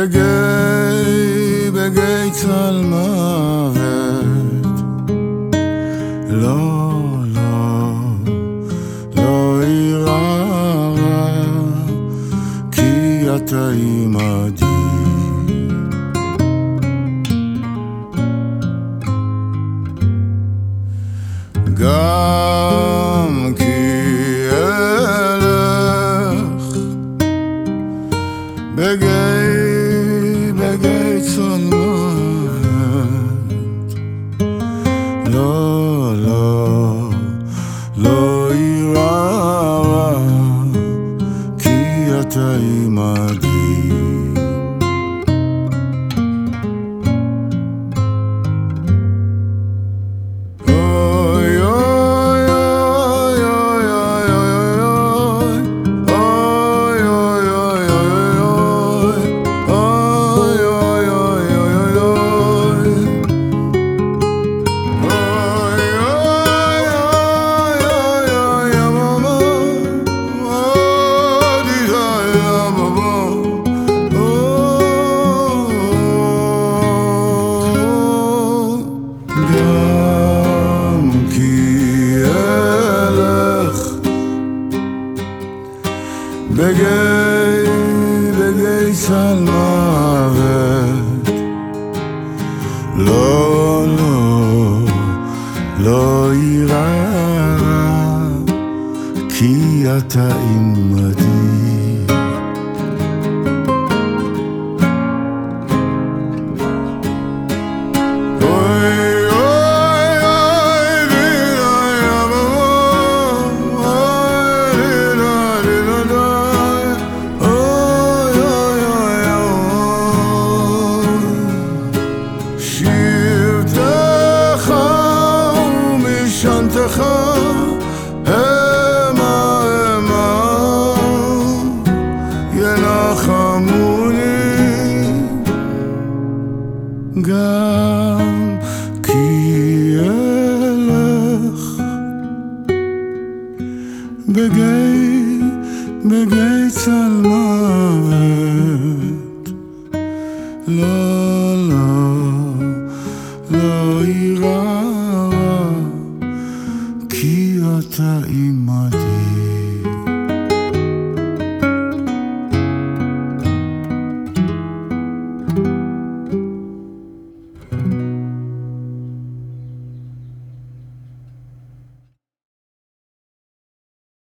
בגיא, בגיא צל מוות. לא, לא, לא אירא כי אתה עמדי גם כי אלך בגיא, ロロロイラは消えたい בגיא צל מוות. לא, לא, לא אירא כי אתה עמדי גם כי אלך בגי, בגי צלמת. לא, לא, לא יירא כי אתה עימדי